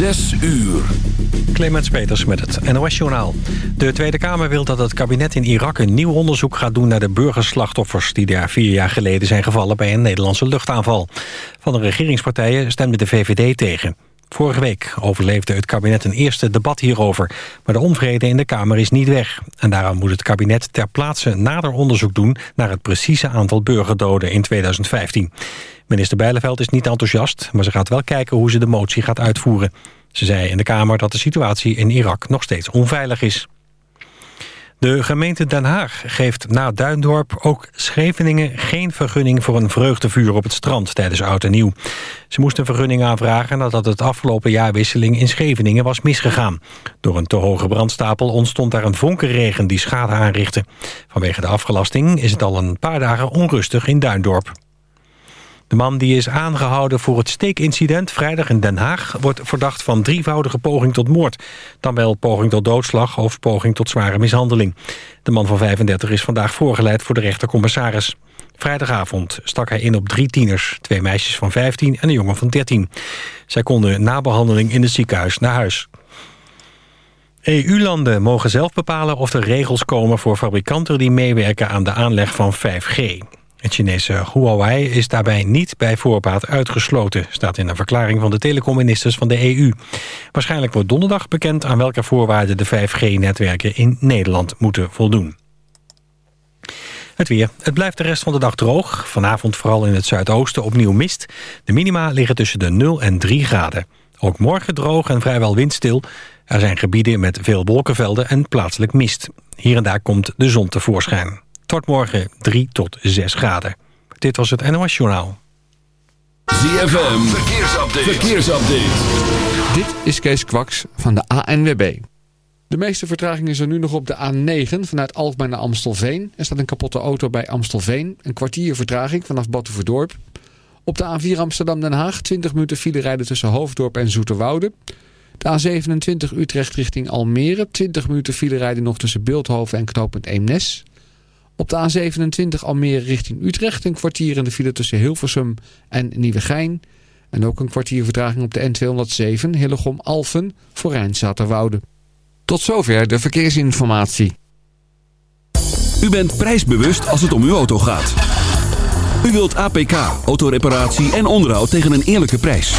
Zes uur. Clemens Peters met het NOS-journaal. De Tweede Kamer wil dat het kabinet in Irak een nieuw onderzoek gaat doen... naar de burgerslachtoffers die daar vier jaar geleden zijn gevallen... bij een Nederlandse luchtaanval. Van de regeringspartijen stemde de VVD tegen. Vorige week overleefde het kabinet een eerste debat hierover. Maar de onvrede in de Kamer is niet weg. En daarom moet het kabinet ter plaatse nader onderzoek doen... naar het precieze aantal burgerdoden in 2015. Minister Bijleveld is niet enthousiast... maar ze gaat wel kijken hoe ze de motie gaat uitvoeren. Ze zei in de Kamer dat de situatie in Irak nog steeds onveilig is. De gemeente Den Haag geeft na Duindorp ook Scheveningen geen vergunning voor een vreugdevuur op het strand tijdens Oud en Nieuw. Ze moesten een vergunning aanvragen nadat het afgelopen jaarwisseling in Scheveningen was misgegaan. Door een te hoge brandstapel ontstond daar een vonkenregen die schade aanrichtte. Vanwege de afgelasting is het al een paar dagen onrustig in Duindorp. De man die is aangehouden voor het steekincident vrijdag in Den Haag... wordt verdacht van drievoudige poging tot moord. Dan wel poging tot doodslag of poging tot zware mishandeling. De man van 35 is vandaag voorgeleid voor de rechtercommissaris. Vrijdagavond stak hij in op drie tieners. Twee meisjes van 15 en een jongen van 13. Zij konden na behandeling in het ziekenhuis naar huis. EU-landen mogen zelf bepalen of er regels komen voor fabrikanten... die meewerken aan de aanleg van 5G. Het Chinese Huawei is daarbij niet bij voorbaat uitgesloten... staat in een verklaring van de telecomministers van de EU. Waarschijnlijk wordt donderdag bekend aan welke voorwaarden de 5G-netwerken in Nederland moeten voldoen. Het weer. Het blijft de rest van de dag droog. Vanavond vooral in het zuidoosten opnieuw mist. De minima liggen tussen de 0 en 3 graden. Ook morgen droog en vrijwel windstil. Er zijn gebieden met veel wolkenvelden en plaatselijk mist. Hier en daar komt de zon tevoorschijn. Tot morgen 3 tot 6 graden. Dit was het NOS Journaal. ZFM, verkeersupdate. verkeersupdate. Dit is Kees Kwaks van de ANWB. De meeste vertraging is er nu nog op de A9 vanuit Alkmaar naar Amstelveen. Er staat een kapotte auto bij Amstelveen. Een kwartier vertraging vanaf Batuverdorp. Op de A4 Amsterdam-Den Haag 20 minuten file rijden tussen Hoofddorp en Zoeterwoude. De A27 Utrecht richting Almere. 20 minuten file rijden nog tussen Beeldhoven en knooppunt Eemnes. Op de A27 Almere richting Utrecht een kwartier in de file tussen Hilversum en Nieuwegein. En ook een kwartier vertraging op de N207 Hillegom-Alphen voor Rijnzaterwoude. Tot zover de verkeersinformatie. U bent prijsbewust als het om uw auto gaat. U wilt APK, autoreparatie en onderhoud tegen een eerlijke prijs.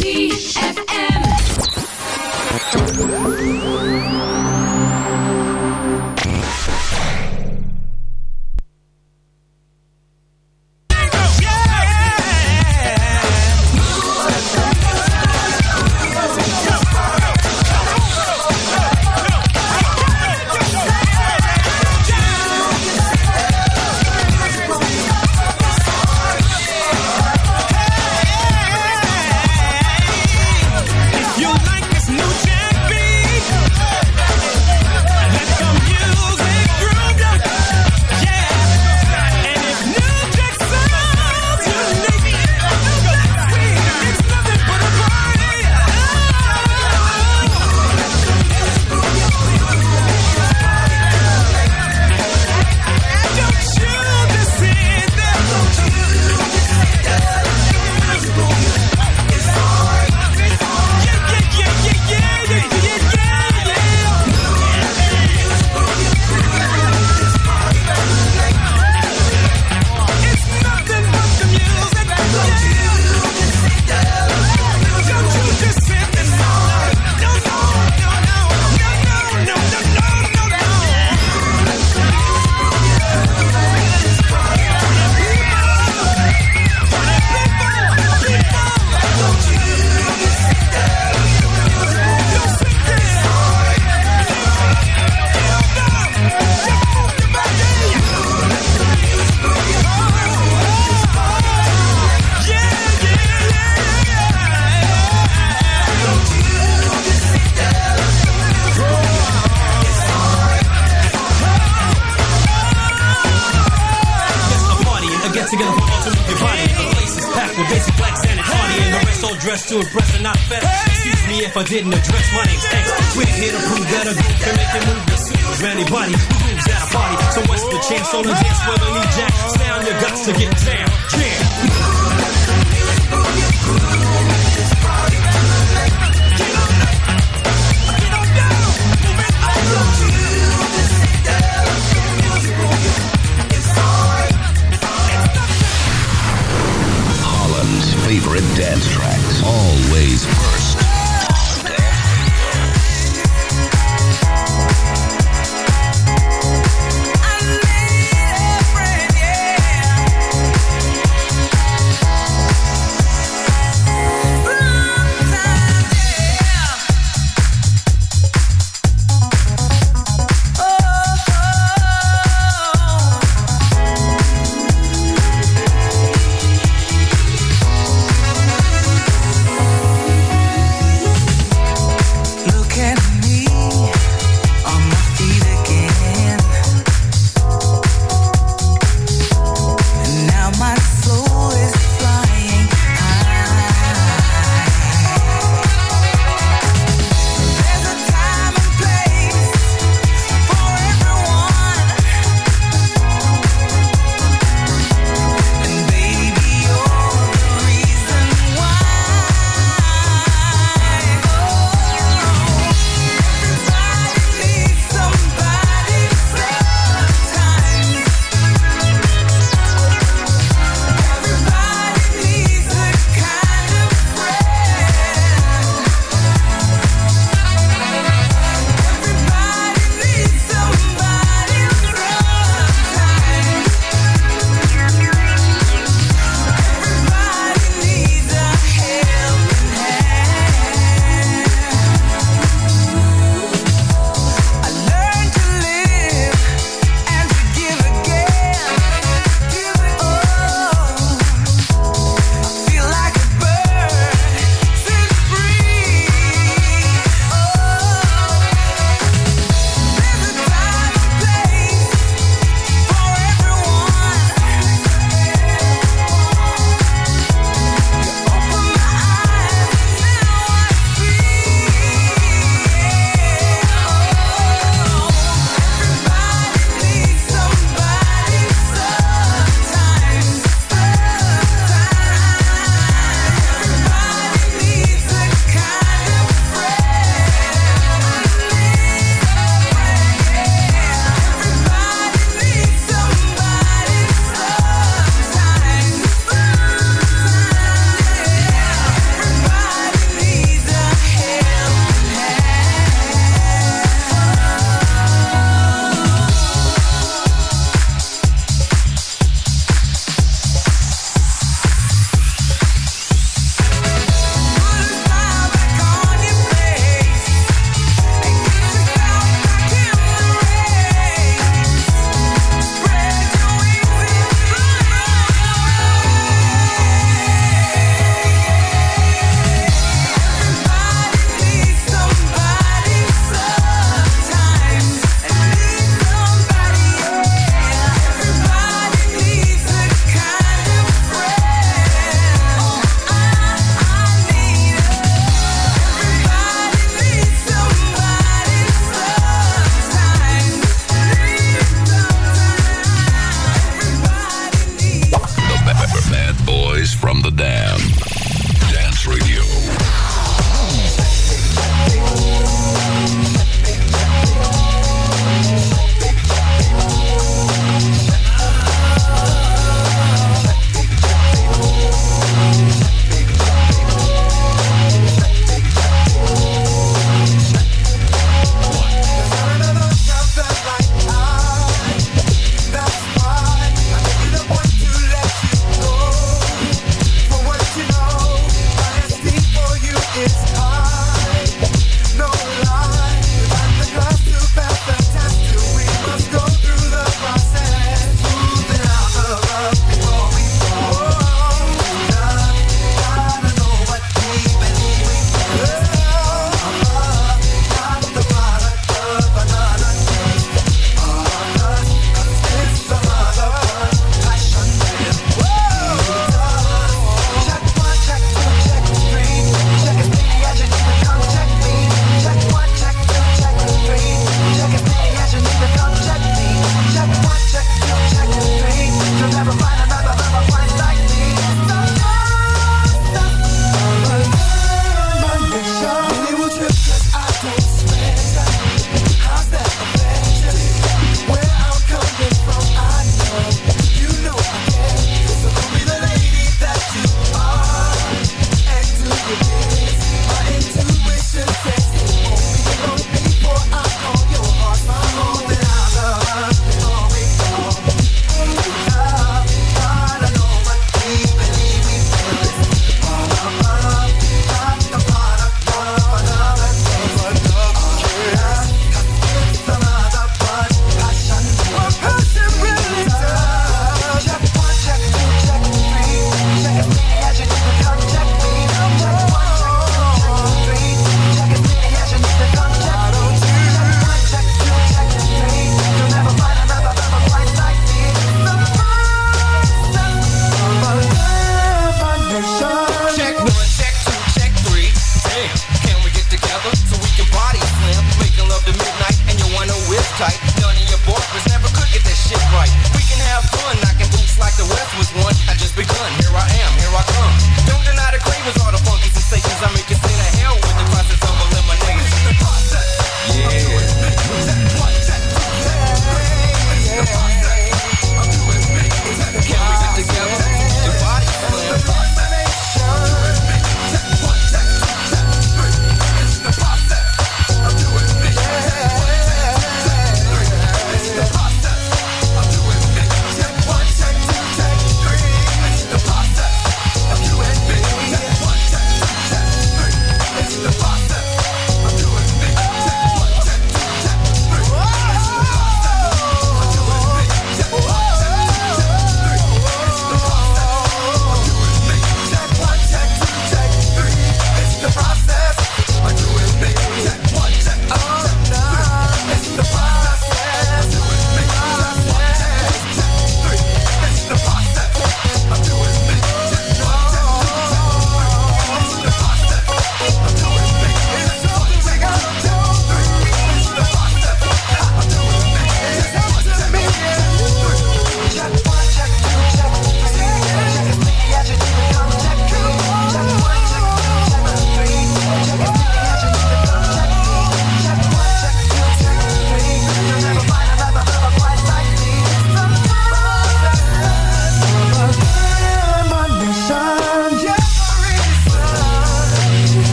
ZFM. Didn't address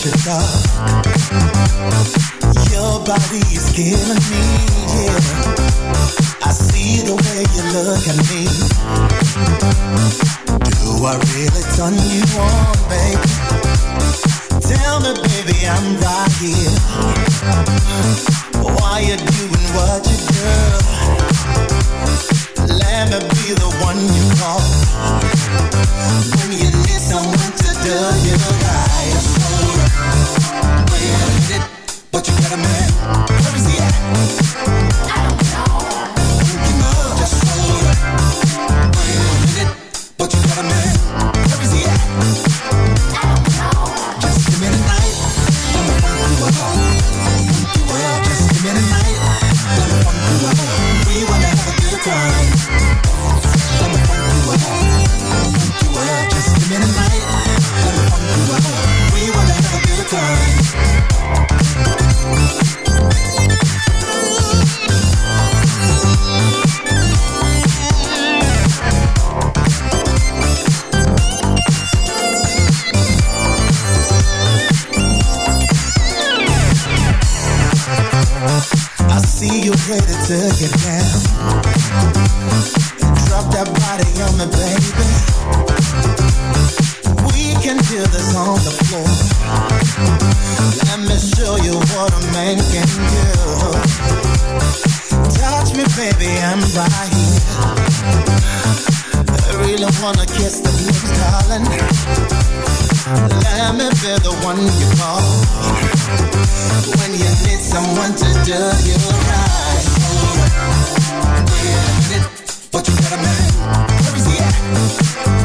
should stop. really wanna kiss the lips, darling. Let me be the one you call when you need someone to do you right. Wait a minute, but you got a man. Where is he at?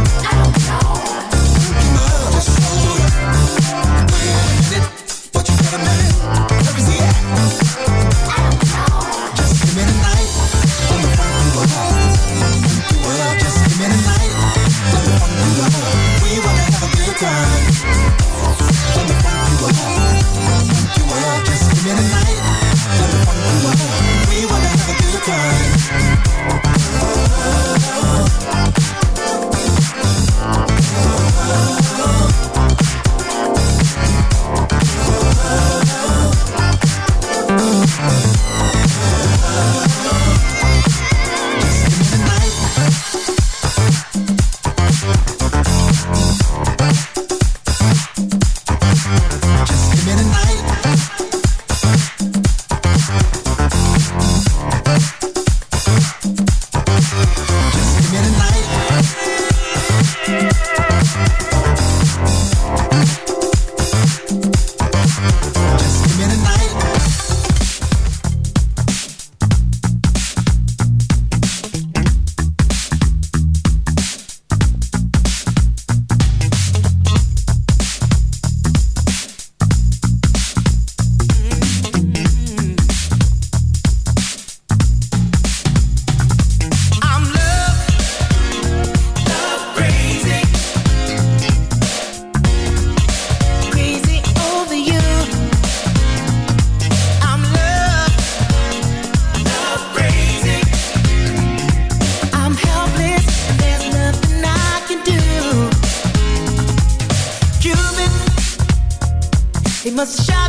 Cause the shine.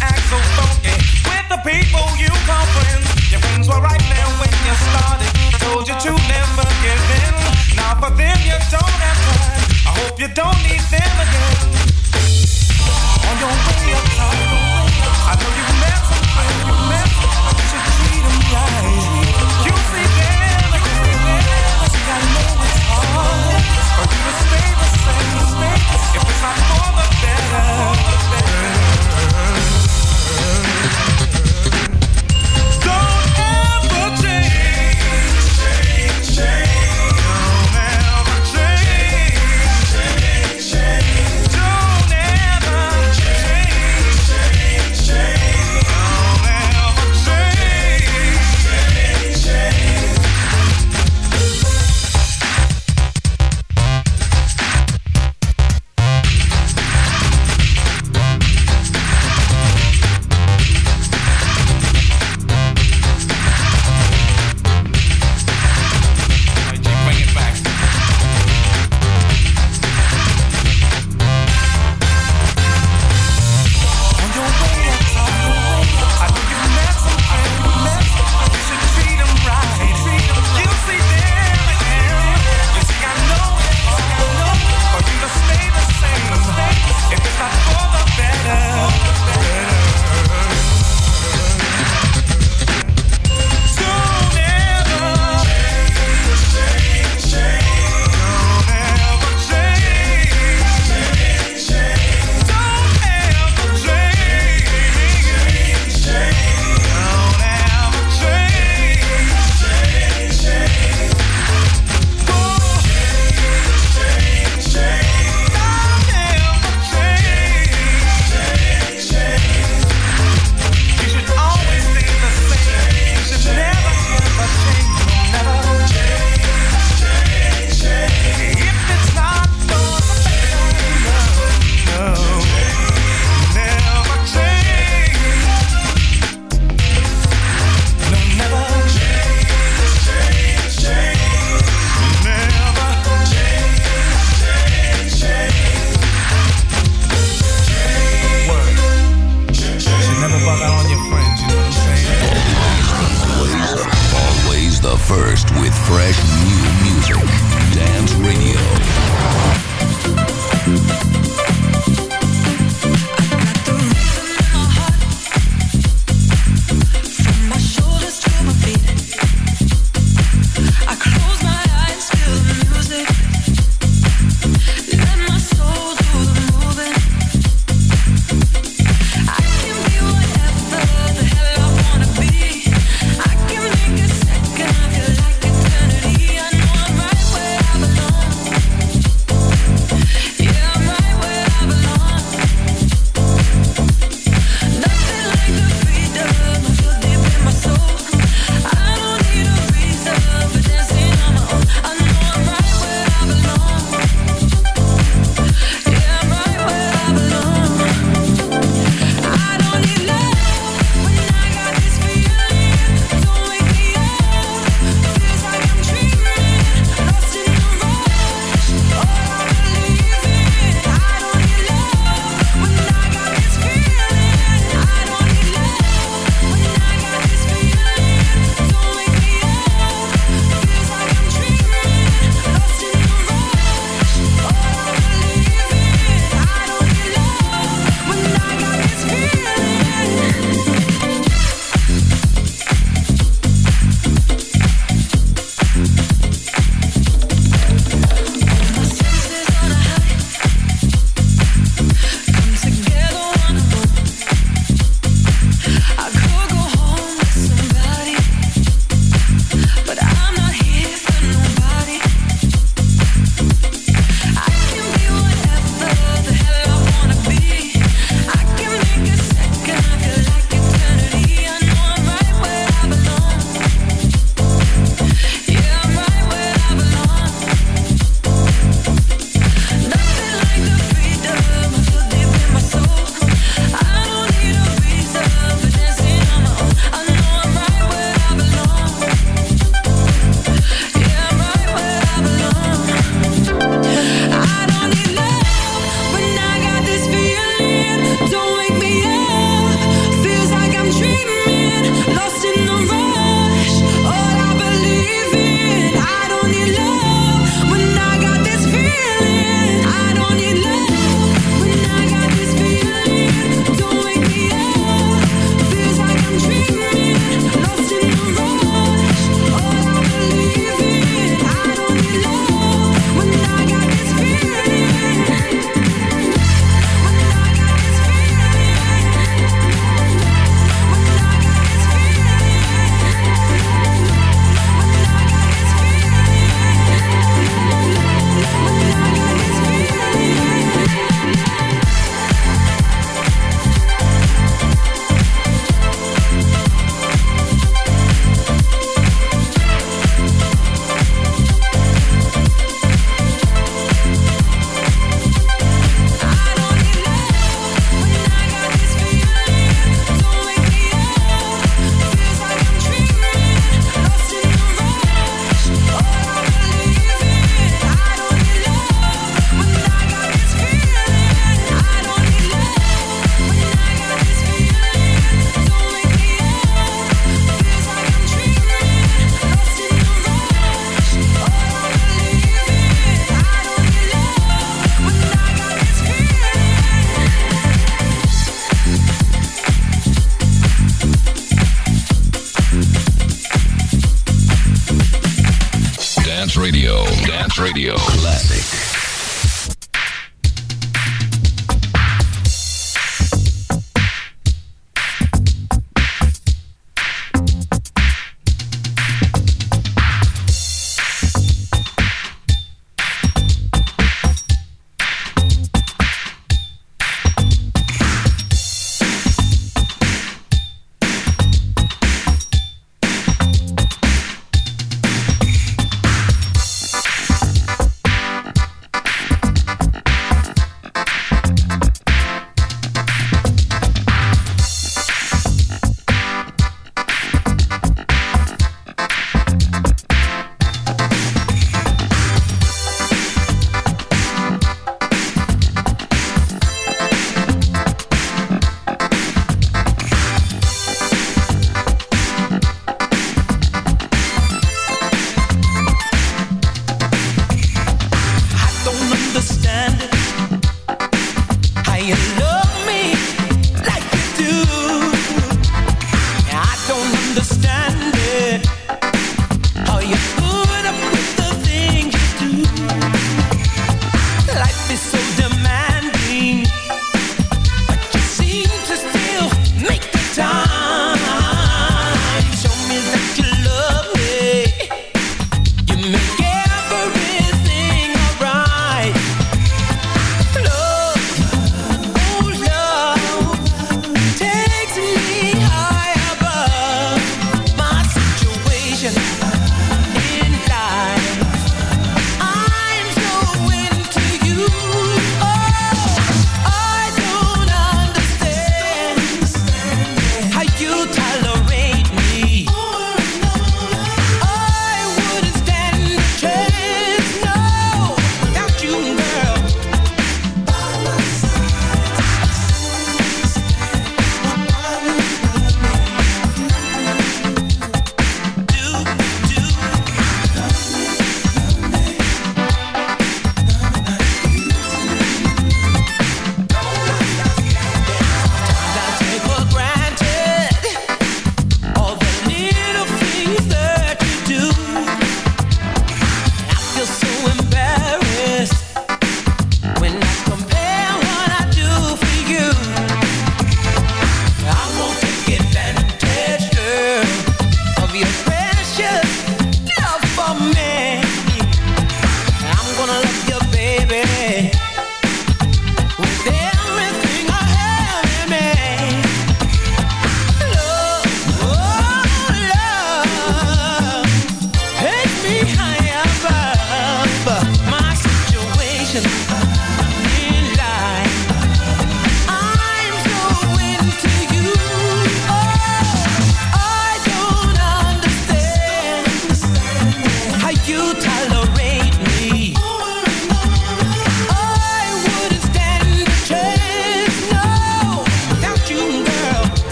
act so funky with the people you call friends. Your friends were right there when you started. Told you to never give in. Now for them you don't have. I hope you don't need.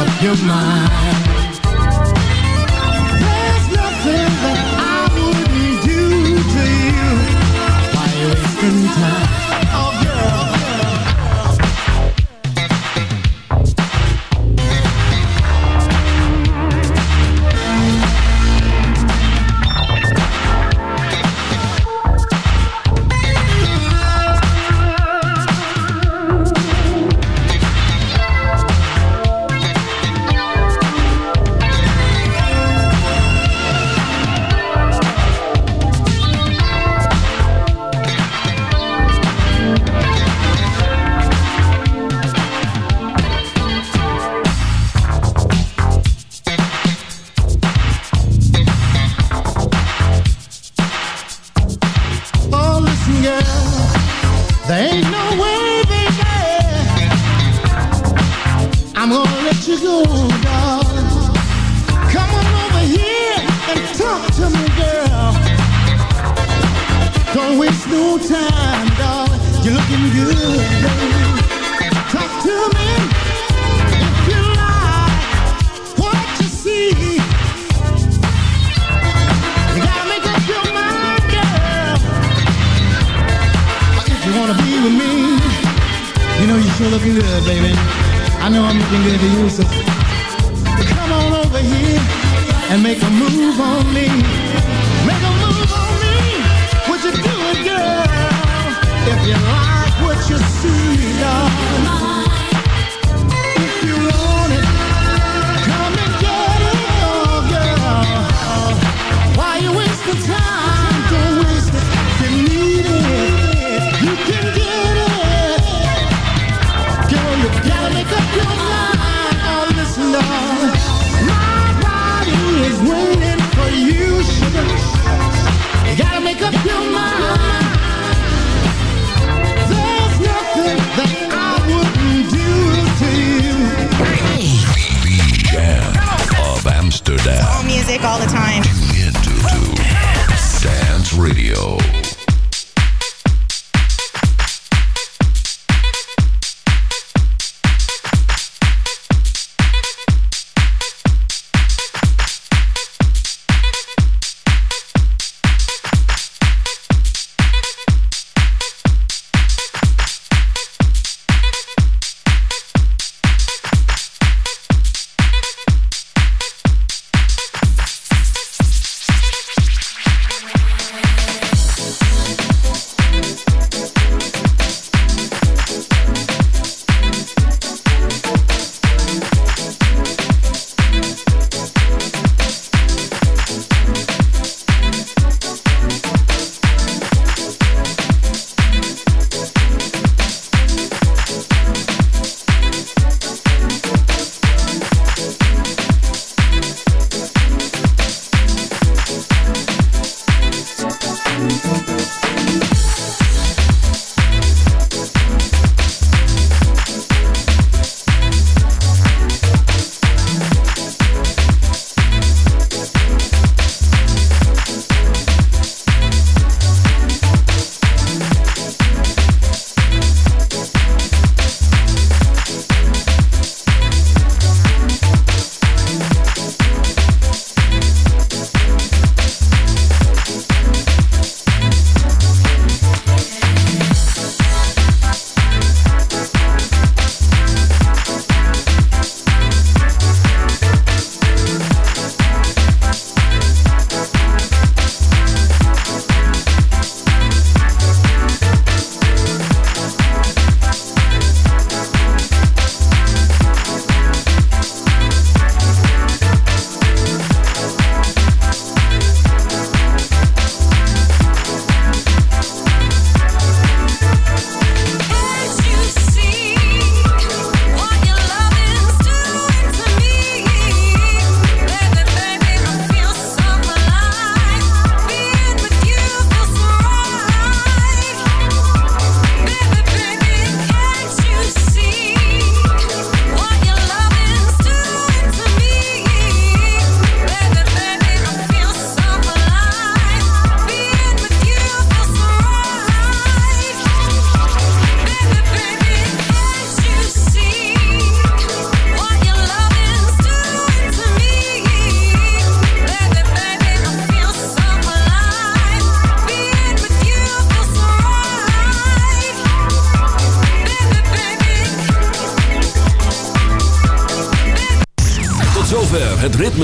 Up your mind.